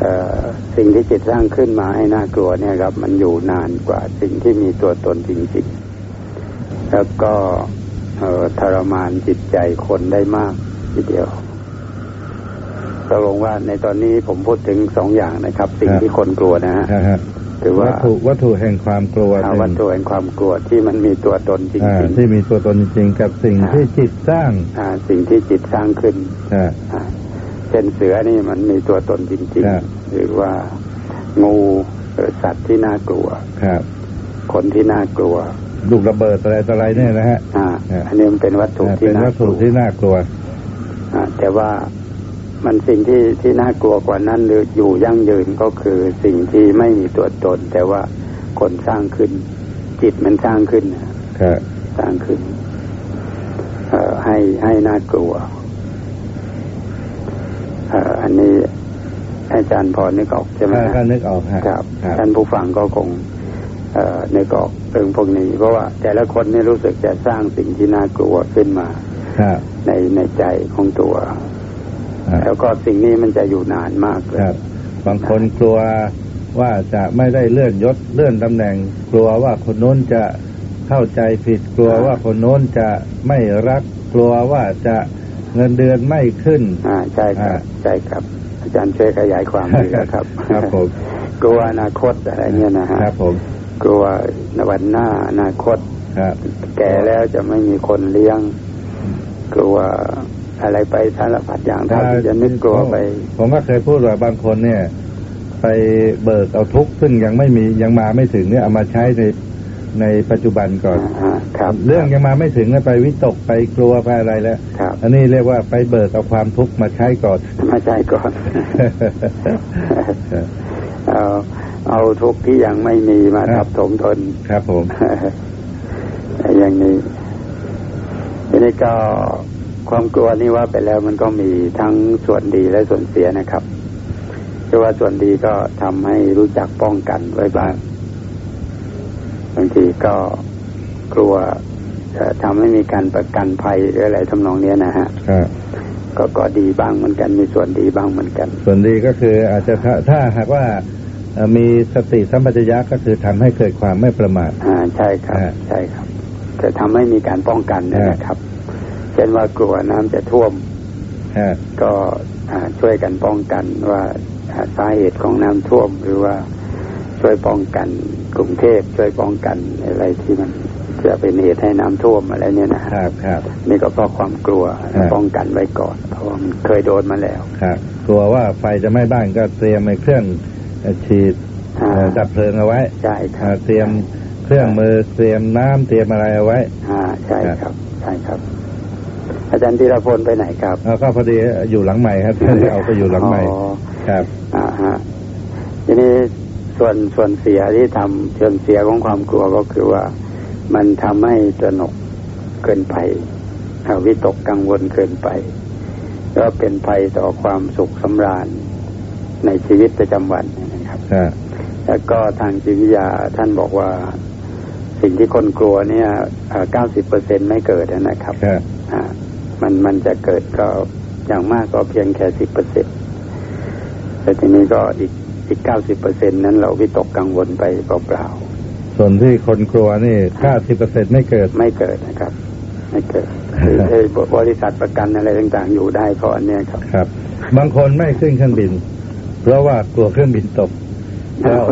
เอ่อสิ่งที่จิตสร้างขึ้นมาให้น่ากลัวเนี่ยครับ มันอยู่นานกว่าสิ่งที่มีตัวตนจริงๆ แล้วก็เอ่อทรมานจิตใจคนได้มากทีเดียวตกลงว่าในตอนนี้ผมพูดถึงสองอย่างนะครับ สิ่งครับที่คนกลัวนะฮะนะฮะคือว่าวัตถุวัตถุแห่งความกลัวอ่าหนึ่งวัตถุแห่งความกลัวที่มันมีตัวตนจริอ่างที่มีตัวตนจริงๆกับสิ่งอ่าที่จิตสร้างๆอ่า สิ่งที่จิตสร้างขึ้นอ่าอ่า เช่นเสือนี่มันมีตัวตนจริงครับๆหรือว่างูหรือสัตว์ที่น่ากลัวครับ คนที่น่ากลัว ลูกระเบิดอะไรต่ออะไรเนี่ยนะฮะอ่าครับอันนี้มันเป็นวัตถุอ่าที่เป็นน่าวัตกถุลัวที่น่ากลัวอ่าแต่ว่ามันสิ่งที่ที่น่ากลัวกว่านั้นหรืออยู่ยั่งยืนก็คือสิ่งที่ไม่มีตัวตน แต่ว่าคนสร้างขึ้น จิตมันสร้างขึ้นนะครับสร้างขึ้นเอ่อให้ให้น่ากลัวเอ่ออันนี้อา จารย์พอนึกออกใช่ไหมถ้าฮะถ้านึกออกฮะครับครับท่านผู้ฟังก็คงเอ่อนึกออกเรื่องพวกนี้ เพราะว่า แต่ละคนนี่รู้สึกจะสร้างสิ่งที่น่ากลัวขึ้นมาครับในในใจของตัวครับแล้วก็สิ่งนี้มันจะอยู่นานมากเลยครับบางคนกลัวว่าจะไม่ได้เลื่อนยศเลื่อนตำแหน่ง กลัวว่าคนโน้นจะเข้าใจผิด กลัวว่าคนโน้นจะไม่รัก กลัวว่าจะเงินเดือนไม่ขึ้น อ่าใช่ครับอ่าใช่ครับ อาจารย์ช่วยขยายความดีนะครับ ครับผมกลัวอนาคตอะไรเนี่ยนะฮะครับผมกลัววันหน้าอนาคตครับแก่แล้วจะไม่มีคนเลี้ยง กลัวอะไรไปสารพัดอย่างเท่าที่จะนึกกลัวไป ผมก็เคยพูดว่าบางคนเนี่ย ไปเบิกเอาทุกข์ซึ่งยังไม่มียังมาไม่ถึงเนี่ยเอามาใช้ใน ในปัจจุบันก่อนอ่าครับเรื่องยังมาไม่ถึงแล้วไปวิตกไปกลัวไปอะไรแล้วครับอันนี้เรียกว่าไปเบิกเอาความทุกข์มาใช้ก่อนมาใช่ก่อนเอาเอาทุกข์ที่ยังไม่มีมาครัทับบถมทนครับผมอย่างนี้ทีนี้ก็ความกลัวนี่ว่าไปแล้วมันก็มีทั้งส่วนดีและส่วนเสียนะครับคือว่าส่วนดีก็ทำให้รู้จักป้องกันไว้บ้าง บางทีก็กลัวจะทำให้มีการประกันภัยหรืออะไรทำนองเนี้ยนะฮะครับก็ก็ดีบ้างเหมือนกัน มีส่วนดีบ้างเหมือนกัน ส่วนดีก็คืออาจจะถ้าถ้าหากว่าเอ่อมีสติสัมปชัญญะก็คือทำให้เกิดความไม่ประมาทอ่าใช่ครับอ่าใช่ครับ จะทำให้มีการป้องกันนะครับ เช่นว่ากลัวน้ำจะท่วมฮะก็อ่าช่วยกันป้องกันว่าอ่าสาเหตุของน้ำท่วม หรือว่าช่วยป้องกัน กรุงเทพช่วยป้องกันอะไรที่มันจะเป็นเหตุให้น้ำท่วมอะไรเนี่ยนะฮะครับครับนี่ก็เพราะความกลัวครับป้องกันไว้ก่อนเพราะว่ามันเคยโดนมาแล้วครับกลัวว่าไฟจะไหม้บ้านก็เตรียมไอ้เครื่องเอ่อฉีดอ่าเอ่อดับเพลิงเอาไว้ใช่คอ่ารับเตรียมเครื่องมือเตรียมน้ำเตรียมอะไรเอาไว้อ่าใช่ครับใช่ครับ อาจารย์ธีรพลไปไหนครับแล้วก็พอดีอยู่หลังใหม่ครับเอาไปอยู่หลังใหม่อ๋อครับอ่าฮะทีนี้ ส่วนส่วนเสียที่ทำส่วนเสียของความกลัวก็คือว่ามันทำให้ตระหนกเกินไปอ่าวิตกกังวลเกินไปแล้วเป็นภัยต่อความสุขสำราญในชีวิตประจำวันนะครับครับแล้วก็ทางจิตวิทยาท่านบอกว่าสิ่งที่คนกลัวเนี่ยเก้าสิบเปอร์เซ็นไม่เกิดนะครับครับอ่ามันมันจะเกิดก็อย่างมากก็เพียงแค่สิบเปอร์เซ็นแต่ทีนี้ก็อีก อีกเก้าสิบเปอร์เซ็นนั้นเราวิตกกังวลไปเปล่าส่วนที่คนกลัวนี่ห้าสิบเปอร์เซ็นไม่เกิดๆไม่เกิดนะครับ ไม่เกิดคือไอ้บริษัทประกันอะไรต่างๆอยู่ได้เพราะอันเนี้ยครับครับ บางคนไม่ขึ้นเครื่องบิน เพราะว่ากลัวเครื่องบินตกแต่โอ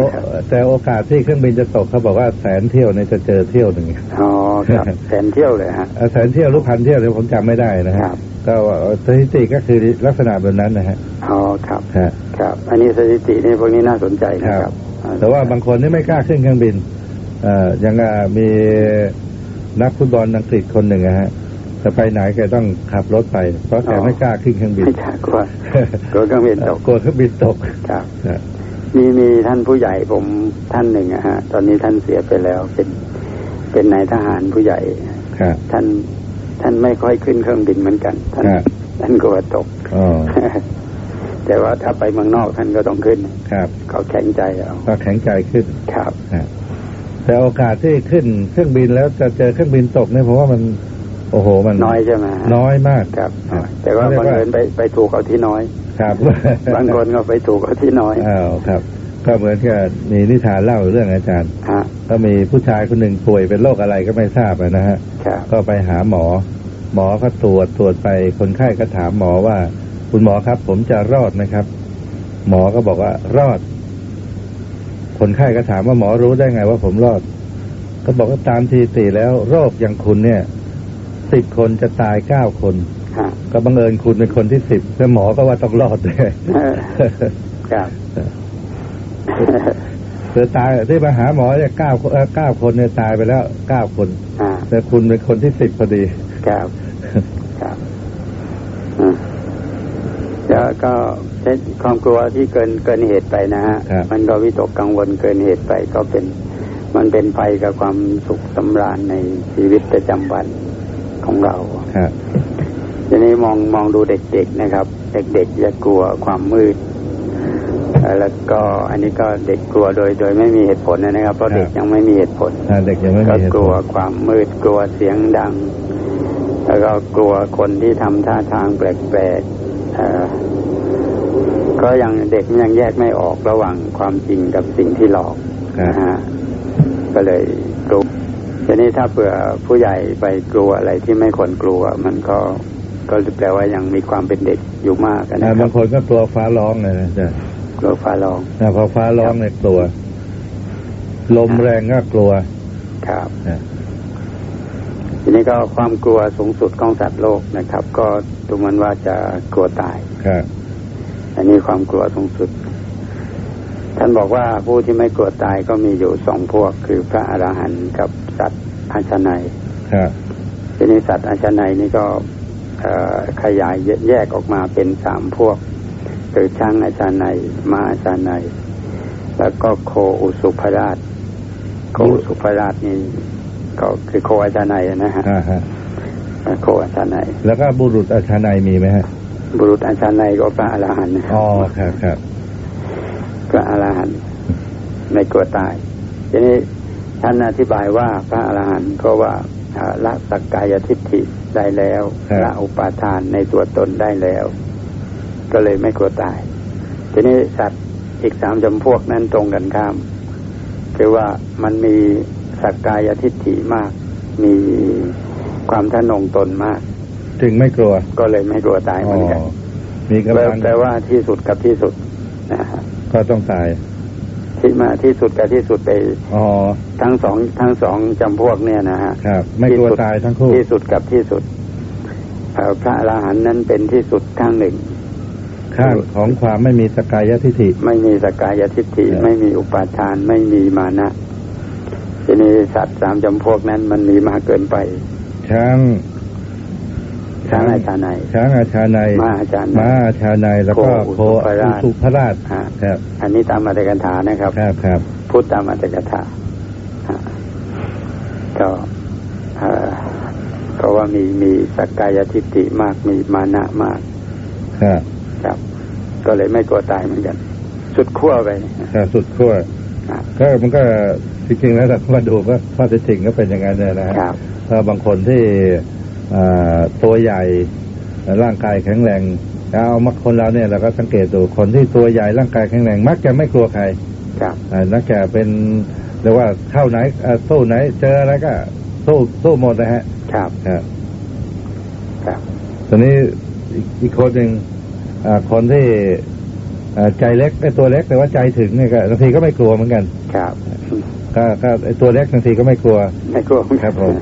แต่โอกาสที่เครื่องบินจะตกเขาบอกว่าแสนเที่ยวเนี่ยจะเจอเที่ยวหนึ่งอ๋อครับแสนเที่ยวเลยฮะเอ่อแสนเที่ยวหรือพันเที่ยวเนี่ยผมจำไม่ได้นะฮะครับก็สถิติก็คือลักษณะแบบนั้นนะฮะอ๋อครับฮะ ครับ อันนี้สถิตินี่พวกนี้น่าสนใจนะคครัรับบอ่แต่ว่าบางคนนี่ไม่กล้าขึ้นเครื่องบินเอ่อยังอะมีนักฟุตบอลอังกฤษคนหนึ่งอะฮะจะไปไหนแกต้องขับรถไป เพราะแกไม่กล้าขึ้นเครื่องบินไม่กล้ากลัวกลัวเครื่องบินตกกลัวเครื่องบินตกครับฮะมีมีท่านผู้ใหญ่ผมท่านหนึ่งอะฮะ ตอนนี้ท่านเสียไปแล้วเป็นเป็นนายทหารผู้ใหญ่ครับท่านท่านไม่ค่อยขึ้นเครื่องบินเหมือนกัน ท่านครับท่านกลัวตกอ๋อ แต่ว่าถ้าไปเมืองนอกท่านก็ต้องขึ้น ครับ เขาแข็งใจเอาก็แข็งใจขึ้น ครับฮะแต่โอกาสที่ขึ้นเครื่องบินแล้วจะเจอเครื่องบินตกเนี่ยผมว่ามัน โอ้โห มันน้อยใช่ไหมฮะน้อยมากครับฮะแต่ว่าเรียบักงเอิญไปไปถูกเอาที่น้อยคครับบางคนก็ไปถูกเอาที่น้อยอ้าวครับ ก็เหมือนกับมีนิทานเล่าเรื่องอาจารย์ฮะก็มีผู้ชายคนหนึ่งป่วยเป็นโรคอะไรก็ไม่ทราบอะนะฮะครับก็ไปหาหมอ หมอก็ตรวจตรวจไปคนไข้ก็ถามหมอว่า คุณหมอครับ ผมจะรอดนะครับ หมอก็บอกว่ารอด คนไข้ก็ถามว่าหมอรู้ได้ไงว่าผมรอด ก็บอกว่าตามทีตีแล้ว โรคอย่างคุณเนี่ยสิบคนจะตายเก้าคนฮะก็บังเอิญคุณเป็นคนที่สิบแล้วหมอก็ว่าต้องรอดเลยครับคือตายที่มาหาหมอเนี่ยเก้าเอ่อเก้าคนเนี่ยตายไปแล้วเก้าคนอ่าแต่คุณเป็นคนที่สิบพอดี ครับ ครับอืม แล้วก็ใช้ความกลัวที่เกินเกินเหตุไปนะฮะครับมันก็วิตกกังวลเกินเหตุไปก็เป็น มันเป็นภัยกับความสุขสำราญในชีวิตประจำวันของเราครับทีนี้มองมองดูเด็กๆนะครับ เด็กๆจะกลัวความมืดเอ่อแล้วก็อันนี้ก็เด็กกลัวโดยโดยไม่มีเหตุผลนะครับ เพราะเด็กยังไม่มีเหตุผลอ่าเด็กยังไม่ก็มีเหตุกผลัวลความมืดกลัวเสียงดัง แล้วก็กลัวคนที่ทำท่าทางแปลกๆเอ่อ ก็ยังเด็กยังแยกไม่ออกระหว่างความจริงกับสิ่งที่หลอกครับนะฮะก็เลยกลัวทีนี้ถ้าเผื่อผู้ใหญ่ไปกลัวอะไรที่ไม่ควรกลัว มันก็ก็แปลว่ายังมีความเป็นเด็กอยู่มากนะอ่าครับาบงคนก็กลัวฟ้าร้องเลยนะจ๊ะกลัวฟ้าร้องอ่าพอฟ้าร้องเนี่ยกลัว ลมแรงก็กลัว ครับอ่าทีนี้ก็ความกลัวสูงสุดของสัตว์โลกนะครับ ก็ดูเหมันว่าจะกลัวตายครับ อันนี้ความกลัวสูงสุด ท่านบอกว่าผู้ที่ไม่กลัวตายก็มีอยู่สองพวก คือพระอรหันต์กับสัตว์อาชนัยครับทีนี้สัตว์อาชนัยนี่ก็เอ่อขยายแยกออกมาเป็นสามพวกคือช้างอาชนัยม้าอาชนัยแล้วก็โคอุสุภราช โคอุสุภราชนี่ก็คือโคอาชนัยนะฮะอ่าฮะโคอาชนัยแล้วก็บุรุษอาชานัยมีไหมฮะ บุรุษอาชนัยก็พระอรหันต์นะอ๋อครับครับพระอรหันต์ไม่กลัวตาย ทีนี้ท่านอธิบายว่าพระอรหันต์เพราะว่าอ่าละสักกายทิฏฐิได้แล้วละอุปาทานในตัวตนได้แล้ว ก็เลยไม่กลัวตาย ทีนี้สัตว์อีกสามจำพวกนั้นตรงกันข้าม คือว่ามันมีสักกายทิฏฐิมาก มีความทะนงตนมาก ถึงไม่กลัว ก็เลยไม่กลัวตายเหมือนกันมีกำลังแปลว่าที่สุดกับที่สุดนะฮะก็ต้องตายที่มาที่สุดกับที่สุดไปอ๋อทั้งสองทั้งสองจำพวกเนี่ยนะฮะครับ ไม่กลัวตายทั้งคู่ที่สุดกับที่สุดเอ่อพระอรหันต์นั้นเป็นที่สุดข้างหนึ่ง ข้างของความไม่มีสกายทิฏฐิ ไม่มีสกายทิฏฐิครับไม่มีอุปาทาน ไม่มีมานะทีนี้สัตว์สามจำพวกนั้นมันมีมากเกินไป ช้าง ช้างอาชาไนยช้างอาชานัยม้าอาชาไนยม้าอาชานัยแล้วก็โคโคอุสุภราชอุสุภราชฮะครับ อันนี้ตามมาตรกันถานะครับ ครับครับพูดตามมาตรกถาฮะก็เอ่อเพราะว่ามีมีสักกายทิฏฐิมากมีมานะมาก ครับครับ ก็เลยไม่กลัวตายเหมือนกัน สุดขั้วไปครับสุดขั้วครับก็มันก็จริงๆแล้วเรามาดูว่าข้อเท็จจริงก็เป็นอย่างนั้นเนี่ยนะฮะครับถ้าบางคนที่อ่า ตัวใหญ่ร่างกายแข็งแรงเอามาคนเราเนี่ยเราก็สังเกตดูคนที่ตัวใหญ่ร่างกายแข็งแรงมักจะไม่กลัวใครครับอ่านักจะเป็นเรียกว่าเข้าไหนอ่าสู้ไหน เจออะไรก็สู้สู้หมดนะฮะ ครับครับครับตอนนี้อีกอีกคนหนึ่งอ่าคนที่อ่าใจเล็กไอ้ตัวเล็กแต่ว่าใจถึงเนี่ยก็บางทีก็ไม่กลัวเหมือนกัน ครับ ก็ก็ไอ้ตัวเล็กบางทีก็ไม่กลัว ไม่กลัวเหมือนครักันบผม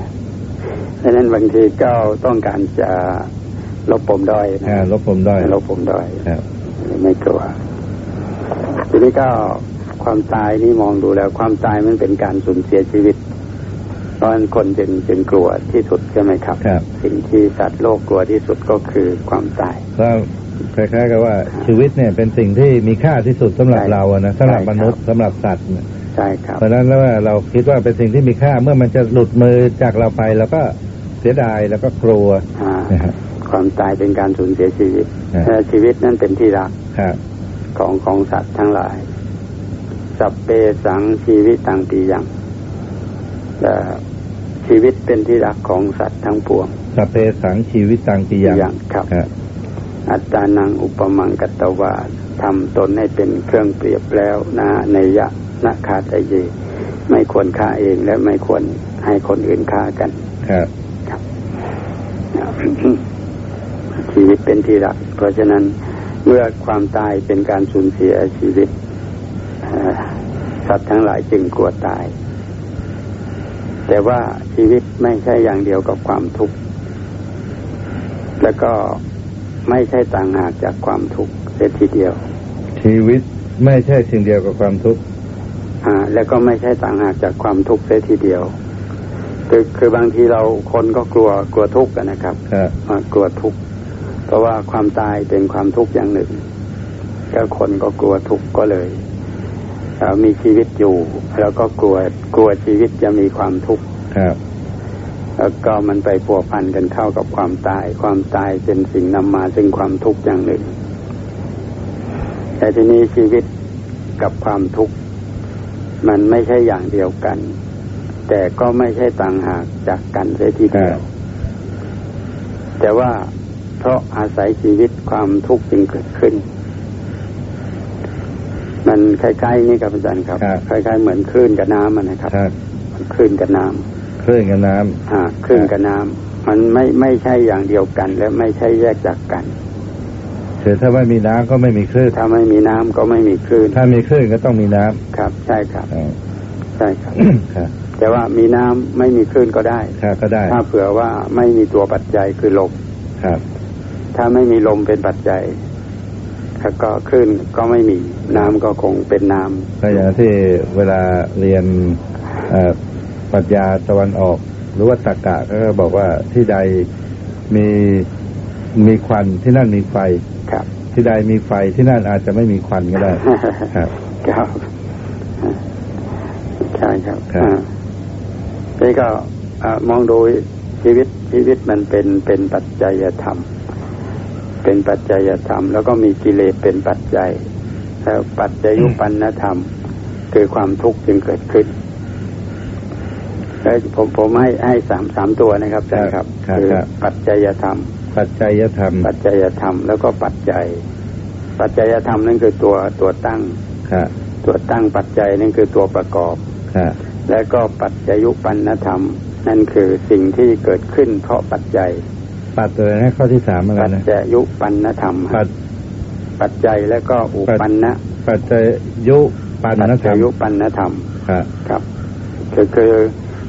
ดังนั้นบางทีก็ต้องการจะลบปมด้อยนะอ่าลบผมด้อยลบปมด้อยครับไม่กลัวทีนี้ก็ความตายนี่มองดูแล้ว ความตายมันเป็นการสูญเสียชีวิตเพราะฉะนั้นคนจึงจึงกลัวที่สุดใช่ไหมครับครับ สิ่งที่สัตว์โลกกลัวที่สุดก็คือความตายก็คล้ายๆกับว่าชีวิตเนี่ยเป็นสิ่งที่มีค่าที่สุดสำหรับใช่เราอะนะสำหรับใช่ครับมนุษย์สำหรับสัตว์เนี่ยใช่ครับเพราะฉะนั้นแล้วว่าเราคิดว่าเป็นสิ่งที่มีค่าเมื่อมันจะหลุดมือจากเราไปเราก็ เสียดายแล้วก็กลัวอ่านะฮะความตายเป็นการสูญเสียชีวิตครับแต่ชีวิตนั้นเป็นที่รักครับของของสัตว์ทั้งหลาย สัพเพสังชีวิตตังปียังแต่ชีวิตเป็นที่รักของสัตว์ทั้งปวงสพเพสังชีวิตตังปียังยังครับครับอัตตานังอุปมังกัตตวาทำตนให้เป็นเครื่องเปรียบแล้วนะในยะนะคาตเยไม่ควรฆ่าเองและไม่ควรให้คนอื่นฆ่ากัน ครับครับ ชีวิตเป็นที่รัก เพราะฉะนั้นเมื่อความตายเป็นการสูญเสียชีวิตสัตว์ทั้งหลายจึงกลัวตาย แต่ว่าชีวิตไม่ใช่อย่างเดียวกับความทุกข์ แล้วก็ไม่ใช่ต่างหากจากความทุกข์เสียทีเดียว ชีวิตไม่ใช่สิ่งเดียวกับความทุกข์ อ่า แล้วก็ไม่ใช่ต่างหากจากความทุกข์เสียทีเดียว คือคือบางทีเราคนก็กลัวกลัวทุกข์กันนะครับครับอ่ากลัวทุกข์เพราะว่าความตายเป็นความทุกข์อย่างหนึ่งแล้วคนก็กลัวทุกข์ก็เลยเอ่อมีชีวิตอยู่ แล้วก็กลัวกลัวชีวิตจะมีความทุกข์ครับแล้วก็มันไปพัวพันกันเข้ากับความตาย ความตายเป็นสิ่งนำมาซึ่งความทุกข์อย่างหนึ่ง แต่ทีนี้ชีวิตกับความทุกข์มันไม่ใช่อย่างเดียวกัน แต่ก็ไม่ใช่ต่างหากจากกันเสียทีเดียวแต่ว่าเพราะอาศัยชีวิตความทุกข์จึงเกิดขึ้น มันคล้ายๆนี่ครับอาจารย์ครับครับคล้ายๆเหมือนคลื่นกับน้ำอะนะครับครับคลื่นกับน้ำคลื่นกับน้ำอ่าคลื่นกับน้ำมันไม่ไม่ใช่อย่างเดียวกัน และไม่ใช่แยกจากกันคือถ้าไม่มีน้ำก็ไม่มีคลื่นถ้าไม่มีน้ำก็ไม่มีคลื่นถ้ามีคลื่นก็ต้องมีน้ำครับ ใช่ครับอ่า ใช่ครับครับแต่ว่ามีน้ำไม่มีคลื่นก็ได้ครับก็ได้ ถ้าเผื่อว่าไม่มีตัวปัจจัยคือลมครับ ถ้าไม่มีลมเป็นปัจจัยแล้วก็คลื่นก็ไม่มีน้ำก็คงเป็นน้ำก็อย่างที่เวลาเรียนเอ่อปรัชญาตะวันออก หรือว่าตรรกะก็บอกว่าที่ใดมีมีควันที่นั่นมีไฟครับ ที่ใดมีไฟที่นั่นอาจจะไม่มีควันก็ได้ครับครับ ใช่ครับครับอ่านี่ก็อ่ามองดูชีวิตชีวิตมันเป็นเป็นปัจจัยธรรม เป็นปัจจัยธรรม แล้วก็มีกิเลสเป็นปัจจัยแล้วปัจจยุปันนธรรม คือความทุกข์จึงเกิดขึ้นแล้วผมผมให้ให้สามสามตัวนะครับอาจารย์ครับครับคือครับปัจจัยธรรม ปัจจัยธรรม ปัจจัยธรรม แล้วก็ปัจจัย ปัจจัยธรรมนั่นคือตัวตัวตั้งครับตัวตั้งปัจจัยนั่นคือตัวประกอบครับ และก็ปัจจยุปันนธรรม นั่นคือสิ่งที่เกิดขึ้นเพราะปัจจัย ปัดเลยให้ข้อที่สามเหมือนปักันจนะจยุปันนธรรมปัดปัจจัยและก็อุปันนะปัจจัยยุปันปัจนธจรรมยุปันนธรรมครับครับคือคือ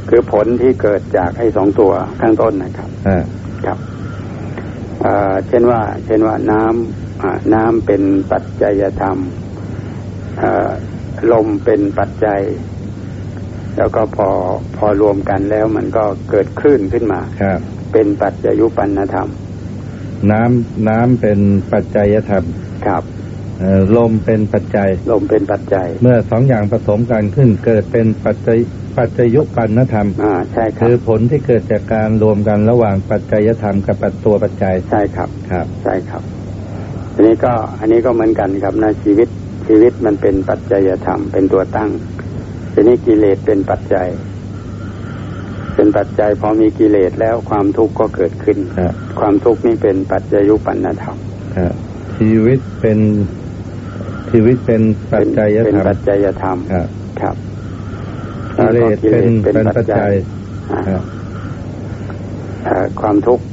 คือผลที่เกิดจากไอ้สองตัวข้างต้นนะครับอ่าครับเอ่อเช่นว่า เช่นว่าน้ำอ่าน้ำเป็นปัจจัยธรรมเอ่อลมเป็นปัจจัย แล้วก็พอพอรวมกันแล้วมันก็เกิดคลื่นขึ้นมาครับเป็นปัจจยุปันนธรรม น้ำน้ำเป็นปัจจัยธรรมครับเอ่อลมเป็นปัจจัย ลมเป็นปัจจัย เมื่อสองอย่างผสมกันขึ้น เกิดเป็นปัจจัยปัจจยุปันนธรรมอ่าใช่ครัคืบอผลที่เกิดจากการรวมกันระหว่างปัจจัยธรรมกับปัจตัวปัจจัยใช่ครับครับ ใช่ครับ อันนี้ก็อันนี้ก็เหมือนกันครับนะชีวิตชีวิตมันเป็นปัจจัยธรรมเป็นตัวตั้ง ทีนี้กิเลสเป็นปัจจัย เป็นปัจจัยพอมีกิเลสแล้วความทุกข์ก็เกิดขึ้นครับความทุกข์นี่เป็นปัจจยุปันนธรรมครับชีวิตเป็นชีวิตเป็นปัจจัยเป็นธรรมปัจจัยธรรมครับครับกิเลสเป็นเป็นปัจจัยอ่าครับเอ่อความทุกข์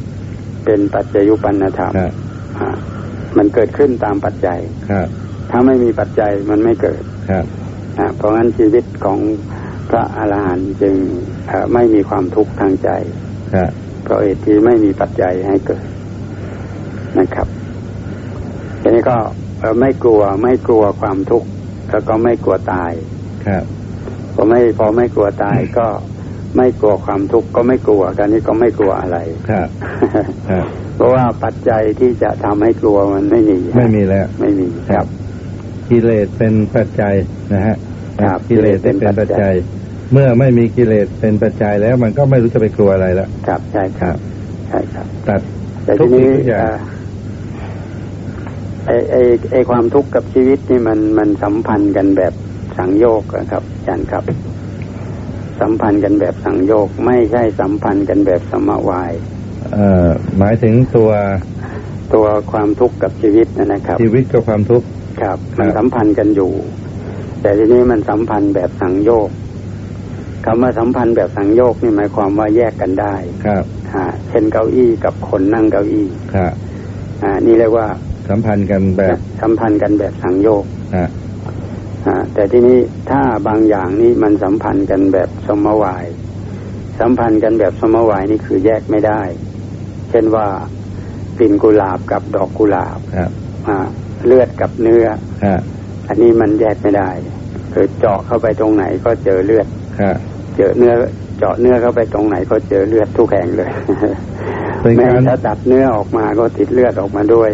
เป็นปัจจยุปันนธรรมครับอ่ามันเกิดขึ้นตามปัจจัยครับถ้าไม่มีปัจจัยมันไม่เกิดครับนะ เพราะงั้นชีวิตของพระอรหันต์จึงเอ่อไม่มีความทุกข์ทางใจครับเพราะเหตุที่ไม่มีปัจจัยให้เกิดนะครับทีนี้ก็เอ่อไม่กลัวไม่กลัวความทุกข์แล้วก็ไม่กลัวตายครับพอไม่พอไม่กลัวตายก็ไม่กลัวความทุกข์ก็ไม่กลัวกันนี้ก็ไม่กลัวอะไรครับครับเพราะว่าปัจจัยที่จะทำให้กลัวมันไม่มี ไม่มีแล้ว ไม่มีครับ กิเลสเป็นปัจจัยนะฮะครับกิเลสเป็นปัจจัย เมื่อไม่มีกิเลสเป็นปัจจัยแล้ว มันก็ไม่รู้จะไปกลัวอะไรแล้วครับใช่คครัรับบใช่ครับตัดแต่ทุทีกสิ่นี้งทุกอย่างเอ่อไอไอไอความทุกข์กับชีวิตนี่มันมันสัมพันธ์กันแบบสังโยกอะครับอาจารย์ครับ สัมพันธ์กันแบบสังโยกไม่ใช่สัมพันธ์กันแบบสมวายเอ่อหมายถึงตัวตตัวความทุกข์กับชีวิตนะนะครับ ชีวิตกับความทุกข์ ครับครับมันสัมพันธ์กันอยู่ แต่ทีนี้มันสัมพันธ์แบบสังโยกคำว่าสัมพันธ์แบบสังโยกนี่หมายความว่าแยกกันได้ครับอ่าเช่นเก้าอี้กับคนนั่งเก้าอี้ครับอ่า นี่เรียกว่าสัมพันธ์กันแบบสัมพันธ์กันแบบสังโยกอ่าอ่าแต่ที่นี้ถ้าบางอย่างนี่มันสัมพันธ์กันแบบสมวาย สัมพันธ์กันแบบสมวายนี่คือแยกไม่ได้ เช่นว่ากลิ่นกุหลาบกับดอกกุหลาบครับอ่า เลือดกับเนื้อครับอันนี้มันแยกไม่ได้คือเจาะเข้าไปตรงไหนก็เจอเลือดครับเจอเนื้อเจาะเนื้อเข้าไปตรงไหนก็เจอเลือดทุกแห่งเลยเป็นแม้การถ้าตัดเนื้อออกมาก็ติดเลือดออกมาด้วย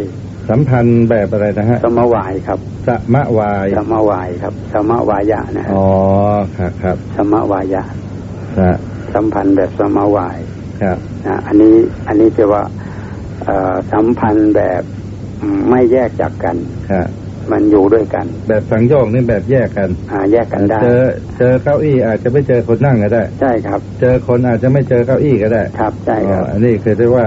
สัมพันธ์แบบอะไรนะฮะสมวายครับสมะวายสมวายครับสมวายะนะฮะอ๋อครับครับสมวายะครับสัมพันธ์แบบสมวายครับนะอันนี้อันนี้จะว่าเอ่อสัมพันธ์แบบอืม ไม่แยกจากกันครับมันอยู่ด้วยกัน แบบสังโยกนี่แบบแยกกัน อ่า แยกกันได้ เจอเจอเก้าอี้อาจจะไม่เจอคนนั่งก็ได้ ใช่ครับ เจอคนอาจจะไม่เจอเก้าอี้ก็ได้ ครับใช่ครับอ๋ออันนี้คือเรียกว่า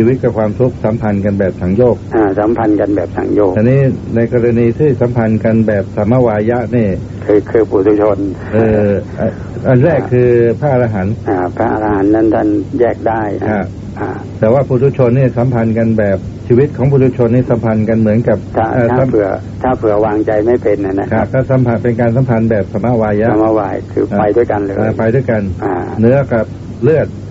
ชีวิตกับความทุกข์สัมพันธ์กันแบบสังโยกอ่า สัมพันธ์กันแบบสังโยกทีนี้ในกรณีที่สัมพันธ์กันแบบสมวายะนี่คือคือปุถุชน เอออะอันแรกคือพระอรหันต์อ่า พระอรหันต์นั้นท่านแยกได้นะครับอ่าแต่ว่าปุถุชนนี่สัมพันธ์กันแบบชีวิตของปุถุชนนี่สัมพันธ์กันเหมือนกับถ้าเอ่อถ้าสัมเผื่อ ถ้าเผื่อวางใจไม่เป็นนะนะคครัรับบก็สัมพันธ์เป็นการสัมพันธ์แบบสมวายะสมวายคือไปด้วยกันเลยอ่าไปด้วยกันอ่าเนื้อกับเลือดอ่าครับ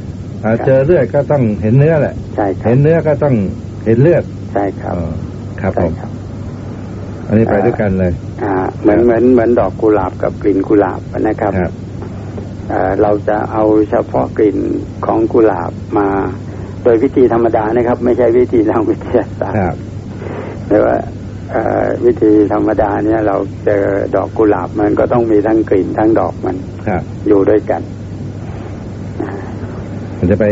เจอเลือดก็ต้องเห็นเนื้อแหละใช่ครัเห็บนเนื้อก็ต้องเห็นเลือดใช่ครับอ๋อครับผใช่มครับอันนี้ไปด้วยกันเลย อ่า เหมือนเหมือนเหมือนดอกกุหลาบกับกลิ่นกุหลาบนะครับครับเอ่อเราจะเอาเฉพาะกลิ่นของกุหลาบมา โดยวิธีธรรมดานะครับ ไม่ใช่วิธีทางวิทยาศาสตคร์รับแต่ว่าเอ่อวิธีธรรมดาเนี่ย เราเจอดอกกุหลาบมันก็ต้องมีทั้งกลิ่นทั้งดอกมันครับอยู่ด้วยกัน มันจะไป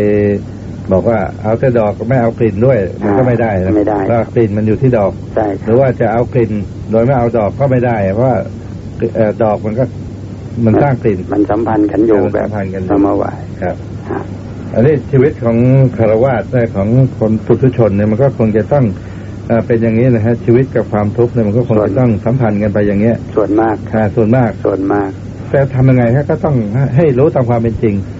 บอกว่าเอาแต่ดอกไม่เอากลิ่นด้วย มันก็ไม่ได้นะไม่ได้เพราะกลิ่นมันอยู่ที่ดอกใช่คหรัรืบอว่าจะเอากลิ่นโดยไม่เอาดอกก็ไม่ได้เพราะว่าเอ่อดอกมันก็มันสร้างกลิ่นมันสัมพันธ์กันอยู่มันแบสับมพันธ์กันอยู่สมวายครับฮะอันนี้ชีวิตของคารวะได้ของคนปุถุชนเนี่ยมันก็คงจะต้องเอ่อเป็นอย่างนี้นะฮะชีวิตกับความทุกข์เนี่ยมันก็คงจะต้องสัมพันธ์กันไปอย่างเงี้ย ส่วนมากค่ะส่วนมากส่วนมากแต่ทำยังไงฮะก็ต้องให้รู้ตามความเป็นจริงอ่า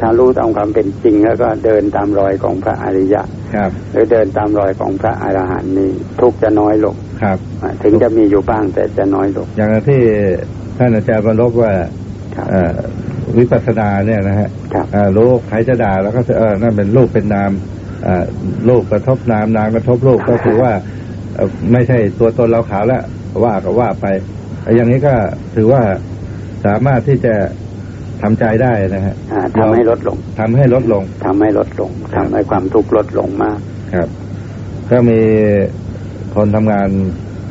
ถ้ารู้ตามความเป็นจริงแล้วก็เดินตามรอยของพระอริยะครับหรือเดินตามรอยของพระอรหันต์นี่ทุกข์จะน้อยลงครับอ่าถึงจะมีอยู่บ้างแต่จะน้อยลงอย่างที่ท่านอาจารย์บรรลบว่าครับเอ่อวิปัสสนาเนี่ยนะฮะครับอ่ารู้ใครจะด่าแล้วก็จะเออนั่นเป็นรูปเป็นนามอ่ารูปกระทบนามนามกระทบรูปก็คือว่าเอ่อไม่ใช่ตัวตนเราขาวแล้วว่าก็ว่าไป อย่างนี้ก็ถือว่าสามารถที่จะ ทำใจได้นะฮะอ่าทำให้ลดลงทำให้ลดลงทำให้ลดลงครับทำให้ความทุกข์ลดลงมากครับ ก็มีคนทำงาน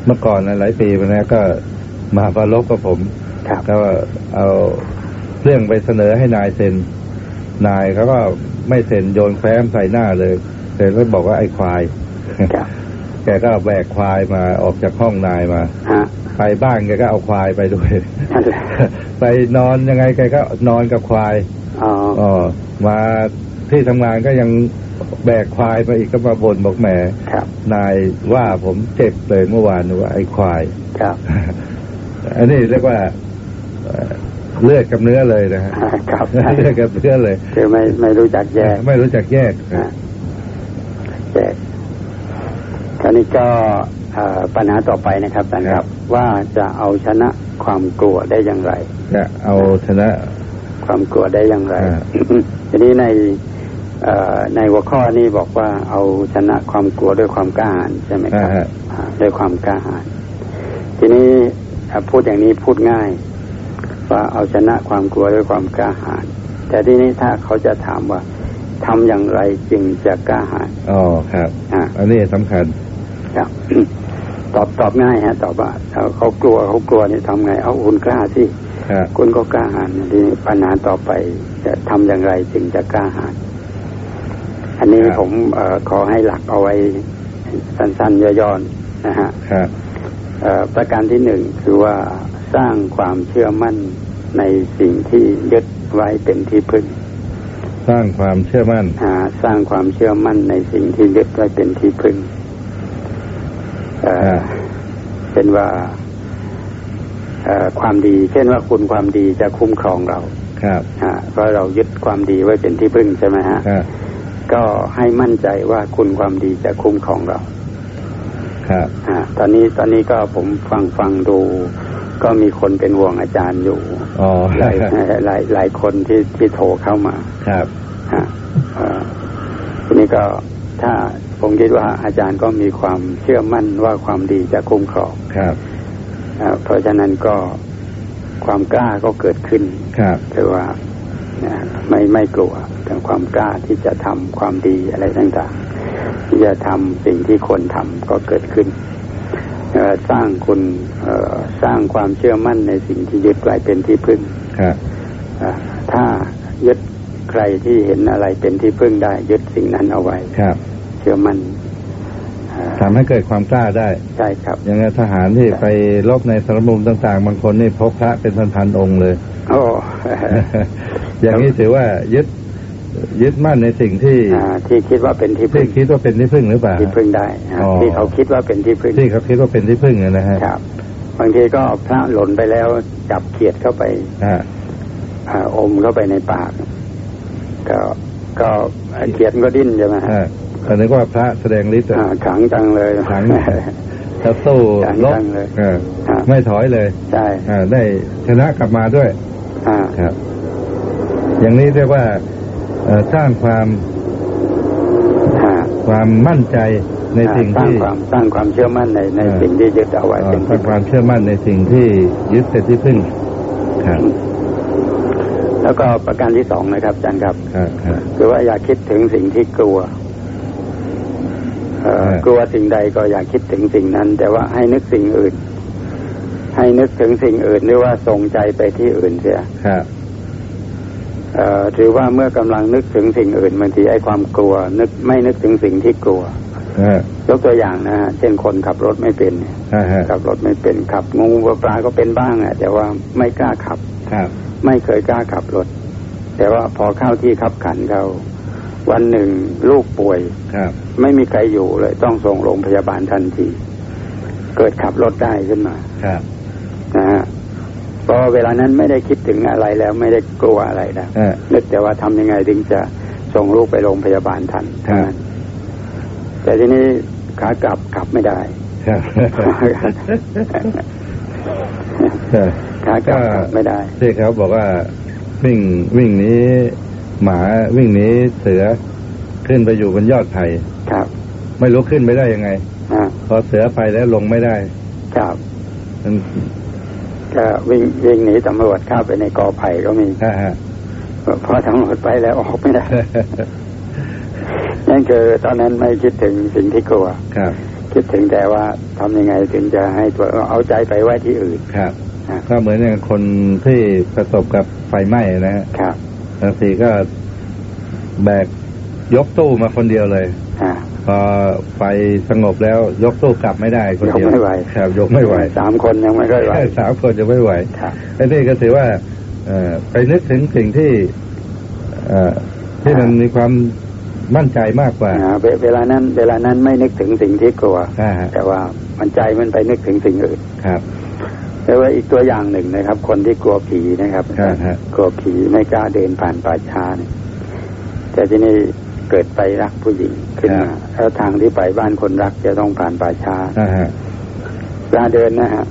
เมื่อก่อนนะหลายปีมาแล้วก็มาประลบกับผมครับก็เอาเรื่องไปเสนอให้นายเซ็น นายเขาก็ไม่เซ็นโยนแฟ้มใส่หน้าเลยเสร็จแล้วบอกว่าไอ้ควายครับ แกก็แบกควายมาออกจากห้องนายมาฮะไปบ้านแกก็เอาควายไปด้วยนั่นแหละไปนอนยังไงแกก็นอนกับควายอ๋ออ๋อมาที่ทำงานก็ยังแบกควายมาอีกก็มาบ่นบอกแหมครับนายว่าผมเจ็บเลยเมื่อวานว่าไอ้ควายครับอันนี้เรียกว่าเอ่อเลือดกับเนื้อเลยนะฮะครับเลือดกับเนื้อเลยคือไม่ไม่รู้จักแยก ไม่รู้จักแยกอ่าแยกค ราวนี้ก็เอ่อปัญหาต่อไปนะครับอาจารย์ครับ ว่าจะเอาชนะความกลัวได้อย่างไร จะเอาชนะความกลัวได้อย่างไรอ่าทีนี้ในเอ่อในหัวข้อนี้บอกว่าเอาชนะความกลัวด้วยความกล้าหาญใช่ไหมคอ่ารับฮะอ่าด้วยความกล้าหาญทีนี้อ่าพูดอย่างนี้พูดง่าย ว่าเอาชนะความกลัวด้วยความกล้าหาญแต่ทีนี้ถ้าเขาจะถามว่าทำอย่างไรจึงจะกล้าหาญอ๋อครับอ่าอันนี้สำคัญ ครับ ตอบตอบง่ายฮะ ตอบว่าถ้าเขากลัวเขากลัวนี่ทำไง เอาคุณกล้าสิครับคุณก็กล้าหาญทีนี้ปัญหาต่อไปจะทำอย่างไรจึงจะกล้าหาญอันนี้ผมเออขอให้หลักเอาไว้สั้นๆย่อๆนะฮะครับเอ่อประการที่หนึ่งคือว่าสร้างความเชื่อมั่นในสิ่งที่ยึดไว้เป็นที่พึ่ง สร้างความเชื่อมั่นอ่าสร้างความเชื่อมั่นในสิ่งที่ยึดไว้เป็นที่พึ่ง เอ่อเป็นว่าเอ่อความดี เช่นว่าคุณความดีจะคุ้มครองเราครับฮะเพราะเรายึดความดีไว้เป็นที่พึ่งใช่ไหมฮะครับก็ให้มั่นใจว่าคุณความดีจะคุ้มครองเราครับฮะตอนนี้ตอนนี้ก็ผมฟังฟังดู ก็มีคนเป็นห่วงอาจารย์อยู่อ๋อหลายหลายหลายคนที่ที่โทรเข้ามา ครับฮะเอ่อทีนี้ก็ถ้า ผมคิดว่าอาจารย์ก็มีความเชื่อมั่นว่าความดีจะคุ้มครองครับอ่าเพราะฉะนั้นก็ความกล้าก็เกิดขึ้นครับคือว่านะไม่ไม่กลัวแต่ความกล้าที่จะทำความดีอะไรต่างๆที่จะทำสิ่งที่ควรทำก็เกิดขึ้นเอ่อสร้างคุณเอ่อสร้างความเชื่อมั่นในสิ่งที่ยึดไว้เป็นที่พึ่งครับอ่าถ้ายึดใครที่เห็นอะไรเป็นที่พึ่งได้ยึดสิ่งนั้นเอาไว้ครับเชื่อมั่นอ่าทำให้เกิดความกล้าได้ ใช่ครับ อย่างทหารที่ไปรบในสารมุมต่างๆ บางคนนี่พกพระเป็นพันๆองค์เลย โอ้อย่างนี้ถือว่ายึดยึดมั่นในสิ่งที่อ่าที่คิดว่าเป็นที่พึ่ที่งคิดว่าเป็นที่พึ่งหรือเปล่าที่พึ่งได้ฮะอ๋อที่เขาคิดว่าเป็นที่พึ่งที่เขาคิดว่าเป็นที่พึ่งอะนะฮะครับ บางทีก็พระหล่นไปแล้วจับเขียดเข้าไปอ่าอ่าอมเข้าไปในปาก ก็ก็เขียดก็ดิ้นใช่ไหมฮะ อ่าก็นึกว่าพระแสดงฤทธิ์อะอ่าขังจังเลยขังจะสู้ขังรบจังเลยเออฮะไม่ถอยเลยใช่อ่าได้ชนะกลับมาด้วยอ่าครับ อย่างนี้เรียกว่าเอ่อสร้างความอ่าความมั่นใจในสิ่งสร้างที่ความสร้างความเชื่อมั่นในในอ่าสิ่งที่ยึดเอาไว้เอ่อเป็นสร้างความเชื่อมั่นในสิ่งที่ยึดเป็นที่พึ่งครับแล้วก็ประการที่สองนะครับอาจารย์ครับครับครับคือว่าอย่าคิดถึงสิ่งที่กลัวเอ่อเออ กลัวสิ่งใดก็อย่าคิดถึงสิ่งนั้น แต่ว่าให้นึกสิ่งอื่น ให้นึกถึงสิ่งอื่นหรือว่าส่งใจไปที่อื่นเสียครับเอ่อหรือว่าเมื่อกำลังนึกถึงสิ่งอื่นบางทีไอ้ความกลัว นึกไม่นึกถึงสิ่งที่กลัวเออยกตัวอย่างนะฮะเช่นคนขับรถไม่เป็นเนี่ยอ่าฮะขับรถไม่เป็นขับงูปลาก็เป็นบ้างอะแต่ว่าไม่กล้าขับครับไม่เคยกล้าขับรถ แต่ว่าพอเข้าที่ขับขันเขาวันหนึ่งลูกป่วยครับ ไม่มีใครอยู่เลย ต้องส่งโรงพยาบาลทันที เกิดขับรถได้ขึ้นมา ครับ นะฮะเพราะเวลานั้นไม่ได้คิดถึงอะไรแล้วไม่ได้กลัวอะไรแล้วเออนึกแต่ว่าทำยังไงถึงจะส่งลูกไปโรงพยาบาลทันครับเท่านั้นแต่ทีนี้ขากลับขับไม่ได้ครับเออขากลับขับไม่ได้ที่เขาบอกว่าวิ่งวิ่งหนี้ หมาวิ่งหนี้เสือขึ้นไปอยู่บนยอดไผ่ ครับ ไม่รู้ขึ้นไปได้ยังไงอ่าพอเสือไปแล้วลงไม่ได้ ครับมันก็วิ่งวิ่งหนีตำรวจเข้าไปในกอไผ่ก็มีอ่าฮะพอตำรวจไปแล้วออกไม่ได้ นั่นคือตอนนั้นไม่คิดถึงสิ่งที่กลัวครับ คิดถึงแต่ว่าทำยังไงถึงจะให้ตัวเอาใจไปไว้ที่อื่นครับอ่าก็เหมือนอย่างคนที่ประสบกับไฟไหม้นะฮะครับบางทีก็แบกยกตู้มาคนเดียวเลยอ่า พอไฟสงบแล้วยกตู้กลับไม่ได้คนเดียวยกไม่ไหวครับยกไม่ไหวสามคนยังไม่ค่อยไหวสามคนจะไม่ไหวครับไอ้นี่ก็ถือว่าเอ่อไปนึกถึงสิ่งที่เอ่อที่มันมีความมั่นใจมากกว่าอ่าเวเวลานั้น เวลานั้นไม่นึกถึงสิ่งที่กลัวอ่าฮะแต่ว่ามันใจมันไปนึกถึงสิ่งอื่นครับแต่ว่าอีกตัวอย่างหนึ่งนะครับ คนที่กลัวผีนะครับครับฮะกลัวผีไม่กล้าเดินผ่านป่าช้าเนี่ยแต่ที่นี่ เกิดไปรักผู้หญิงขึ้นมาแล้วทางที่ไปบ้านคนรักจะต้องผ่านป่าช้าอ่าฮะกล้าเดินนะฮะ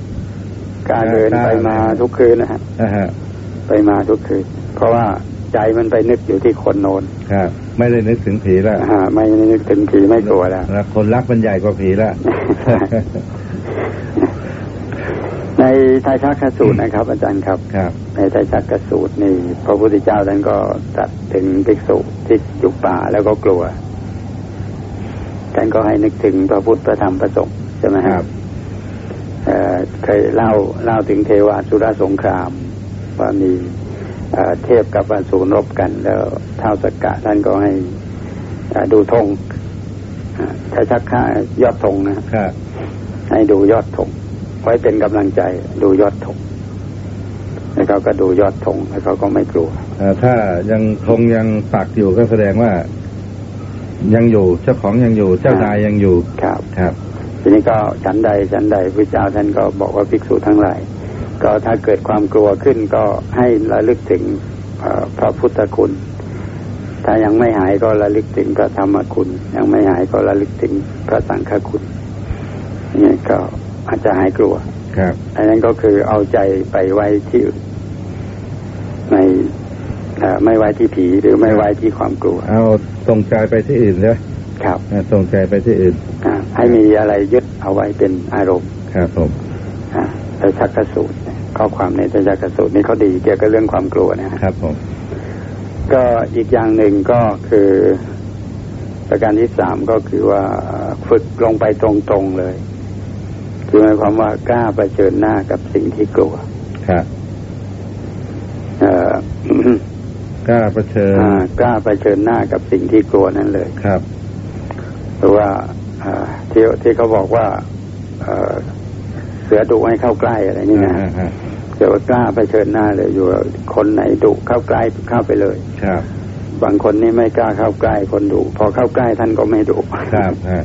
กล้าเดินกล้าไปมาทุกคืนนะฮะอ่าฮะไปมาทุกคืน เพราะว่าใจมันไปนึกอยู่ที่คนโนนครับไม่ได้นึกถึงผีแล้วอ่าไม่นึกถึงผีไม่กลัวแล้วแล้วคนรักมันใหญ่กว่าผีแล้วในไตรชักขสูตรนะครับ อาจารย์ครับครับในไตรชักขสูตรนี่ พระพุทธเจ้าท่านก็ตรัสถึงภิกษุ ที่อยู่ป่าแล้วก็กลัวท่านก็ให้นึกถึงพระพุทธพระธรรมพระสงฆ์ใช่ไหมครับเอ่อเคยเล่าเล่าถึงเทวาสุรสงคราม ว่ามีเอ่อเทพกับอสูรรบกัน แล้วเท้าสกกะท่านก็ให้เอ่อดูธงอ่าถ้าชักข้ายอดธงนะครับให้ดูยอดธงไว้เป็นกำลังใจดูยอดธง แล้วเขาก็ดูยอดธงแล้วเขาก็ไม่กลัวเอ่อถ้ายังคงยังปักอยู่ก็แสดงว่า ยังอยู่เจ้าของยังอยู่ เจ้านายยังอยู่ครับครับ ทีนี้ก็ฉันใดฉันใดพระเจ้าท่านก็บอกว่าภิกษุทั้งหลายก็ถ้าเกิดความกลัวขึ้นก็ให้ระลึกถึงพระพุทธคุณ ถ้ายังไม่หายก็ระลึกถึงพระธรรมคุณ ยังไม่หายก็ระลึกถึงพระสังฆคุณนี่ก็อาจจะหายกลัว ครับอันนั้นก็คือเอาใจไปไว้ที่อื่นไม่ ไม่ไว้ที่ผีหรือไม่ไว้ที่ความกลัว เอาส่งใจไปที่อื่นเลยครับส่งใจไปที่อื่นให้มีอะไรยึดเอาไว้เป็นอารมณ์ ครับผมแต่ชักกระสูตรข้อความในตชักกระสูตรนี่เขาดีเกี่ยวกับเรื่องความกลัวนะครับผม ก็อีกอย่างหนึ่งก็คือ ประการที่สามก็คือว่าฝึกลงไปตรงๆเลย คือหมายความว่ากล้าไปเชิญหน้ากับสิ่งที่กลัว ครับ เอ่อกล้าเผชิญกล้าไปเชิญหน้ากับสิ่งที่กลัวนั่นเลยครับหรือว่าที่ที่เขาบอกว่าเสือดุให้เข้าใกล้อะไรนี่นะเดี๋ยวกล้าไปเชิญหน้าเลยอยู่คนไหนดุเข้าใกล้เข้าไปเลย ครับ บางคนนี่ไม่กล้าเข้าใกล้คนดุพอเข้าใกล้ท่านก็ไม่ดุครับฮะ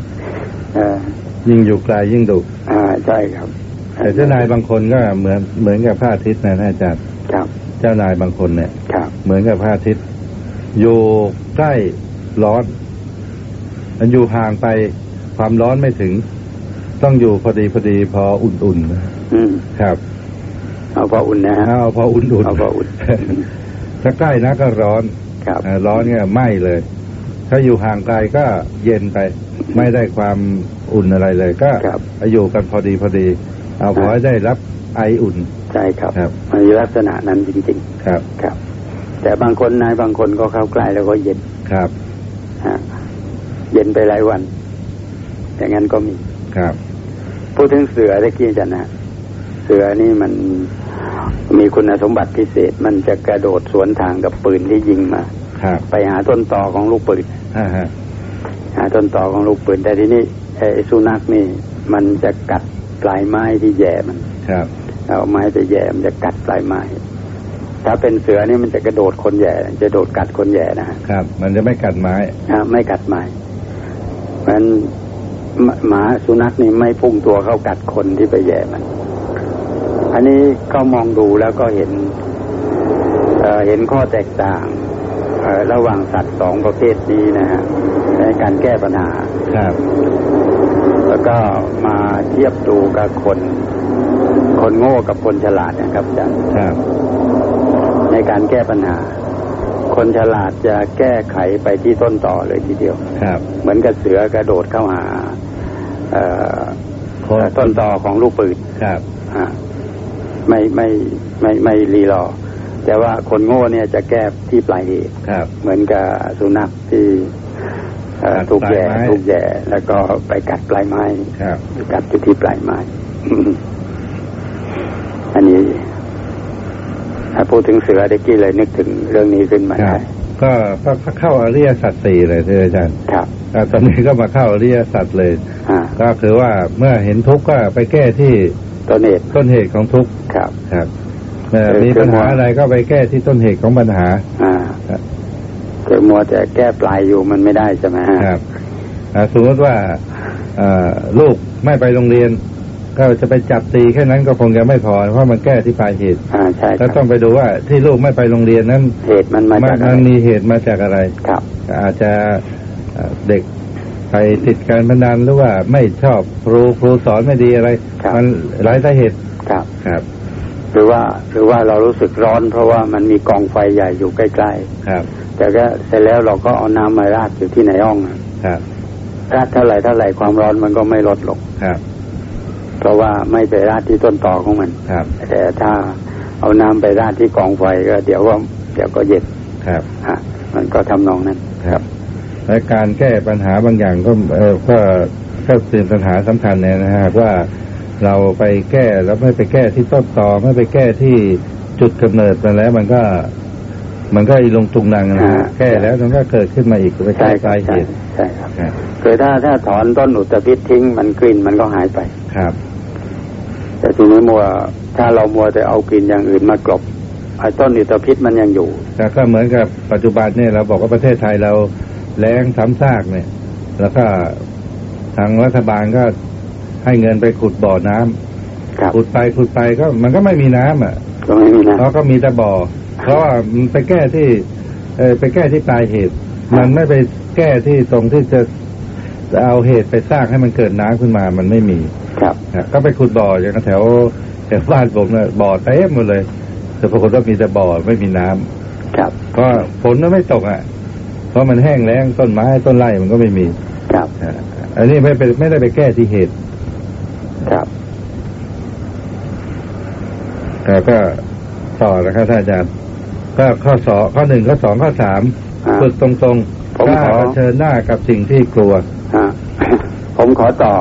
เออยิ่งอยู่ไกลยิ่งดุอ่าใช่ครับ แต่เจ้านายบางคนก็เหมือนเหมือนกับพระอาทิตย์นะท่านอาจารย์ครับ เจ้านายบางคนเนี่ยครับเหมือนกับพระอาทิตย์อยู่ใกล้ร้อนมันอยู่ห่างไปความร้อนไม่ถึง ต้องอยู่พอดีพอดีพออุ่นๆนะอืมครับ เอาพออุ่นนะฮะเอาพออุ่นๆเอาพออุ่นถ้าใกล้นะก็ร้อนครับอ่าร้อนเนี่ยไหม้เลย ถ้าอยู่ห่างไกลก็เย็นไป ไม่ได้ความอุ่นอะไรเลย ก็ครับอยู่กันพอดีพอดี เอาพอให้ได้รับไออุ่น ใช่ครับครับมันมีลักษณะนั้นจริงครับๆครับ แต่บางคนนายบางคนก็เข้าใกล้แล้วก็เย็นครับฮะเย็นไปหลายวัน อย่างนั้นก็มีครับพูดถึงเสือตะกี้จันนะเสือนี่มันมีคุณสมบัติพิเศษ มันจะกระโดดสวนทางกับปืนที่ยิงมาครับไปหาต้นต่อของลูกปืนอ่าฮะหาต้นต่อของลูกปืนแต่ทีนี้ไอ้สุนัขนี่ มันจะกัดปลายไม้ที่แย่มันครับ เอาไม้ไปแย่มันจะกัดปลายไม้ถ้าเป็นเสือนี่มันจะกระโดดคนแย่ จะโดดกัดคนแย่นะฮะครับ มันจะไม่กัดไม้อ่าไม่กัดไม้มันหมาหมาสุนัขนี่ไม่พุ่งตัวเข้ากัดคนที่ไปแย่มัน อันนี้ก็มองดูแล้วก็เห็นเเห็นข้อแตกต่างเระหว่างสัตว์สองประเภทนี้นะฮะในการแก้ปัญหาครับ แล้วก็มาเทียบดูกับคน คนโง่กับคนฉลาดนะครับอาจารย์ครับในการแก้ปัญหา คนฉลาดจะแก้ไขไปที่ต้นต่อเลยทีเดียวครับ เหมือนกับเสือกระโดดเข้าหาเอ่อคนต้นต่อของลูกปืนครับอ่าไม่ไม่ไม่ไม่รีรอ แต่ว่าคนโง่เนี่ยจะแก้ที่ปลายเหตุครับเหมือนกับสุนัขที่เอ่อกัดถูกแย่ปลายไม้ถูกแย่แล้วก็ไปกัดปลายไม้ครับกัดอยู่ที่ปลายไม้ อันนี้ ถ้าพูดถึงเสือเด็กกี้เลยนึกถึงเรื่องนี้ขึ้นมาครัได้บก็ก็ก็เข้าอริยสัจสี่เลยที่อาจารย์ครับอ่าตอนนี้ก็มาเข้าอริยสัจเลยอ่าก็คือว่าเมื่อเห็นทุกข์ก็ไปแก้ที่ต้นเหตุต้นเหตุของทุกข์ครับครับเมื่อเออมีคือปัญหาว่าอะไรก็ไปแก้ที่ต้นเหตุของปัญหาอ่าครับคือมัวแต่แก้ปลายอยู่มันไม่ได้ใช่ไหมฮะครับอ่าสมมติว่าอ่าลูกไม่ไปโรงเรียน ก็จะไปจับตีแค่นั้นก็คงจะไม่พอ เพราะมันแก้ที่ปลายเหตุอ่าใช่คก็รับต้องไปดูว่าที่ลูกไม่ไปโรงเรียนนั้น เหตุมันมามัจากนอะมันไรมีเหตุมาจากอะไรครับ อาจจะเอ่อเด็กไปติดการพนันหรือว่าไม่ชอบครูครูสอนไม่ดีอะไรครับมันหลายสาเหตุครับครับ หรือว่าหรือว่าเรารู้สึกร้อน เพราะว่ามันมีกองไฟใหญ่อยู่ใกล้ครับๆแต่ก็เสร็จแล้วเราก็เอาน้ำมาราดอยู่ที่ในห้องอะครับราดเท่าไหร่เท่าไหร่ความร้อนมันก็ไม่ลดลงครับ เพราะว่าไม่ไปราดที่ต้นต่อของมันครับ แต่ถ้าเอาน้ำไปราดที่กองไฟก็เดี๋ยวก็เดี๋ยวก็เย็นครับฮะมันก็ทำนองนั้นครับ และการแก้ปัญหาบางอย่างก็เออก็ก็เป็นปัญหาสำคัญเนี่ยนะฮะว่าเราไปแก้แล้วไม่ไปแก้ที่ต้นตอไม่ไปแก้ที่จุดกำเนิดมันแล้วมันก็ มันก็อีลงตุงนังนะฮะแก้แล้วมันก็เกิดขึ้นมาอีกไปแก้ใช่ปครัลาบยเหใช่ตุใช่ครับครับคือถ้าถ้าถอนต้นอุตภิษทิ้งมันกลิ่นมันก็หายไปครับ แต่ทีนี้มัวถ้าเรามัวแต่เอากลิ่นอย่างอื่นมากลบไอ้ต้นอุตภิษมันยังอยู่ แต่ก็เหมือนกับปัจจุบันเนี่ยเราบอกว่าประเทศไทยเราแรงซ้ำซากเนี่ย แล้วก็ทางรัฐบาลก็ให้เงินไปขุดบ่อน้ำครับขุดไปขุดไปก็มันก็ไม่มีน้ำอะก็ไม่มีนะเพราะก็มีแต่บ่อเพราะว่ามันไปแก้ที่ เออไปแก้ที่ปลายเหตุ มันไม่ไปแก้ที่ตรงที่จะเอาเหตุไปสร้างให้มันเกิดน้ำขึ้นมามันไม่มี ครับนะก็ไปขุดบ่ออย่างแถวแถวบ้านผมเนี่ยบ่อเต็มหมดเลย แต่ปรากฏว่ามีแต่บ่อไม่มีน้ำครับก็ฝนมันไม่ตกอะ เพราะมันแห้งแล้งต้นไม้ต้นไร่มันก็ไม่มี ครับอ่าอันนี้ไม่ไปไม่ได้ไปแก้ที่เหตุ ครับแต่ก็ต่อนะครับท่านอาจารย์ ก็ข้อสองข้อหนึ่งข้อสองข้อสามอ่าฝึกตรงผมๆกล้าขอเผชิญหน้ากับสิ่งที่กลัวฮะผมขอต่อ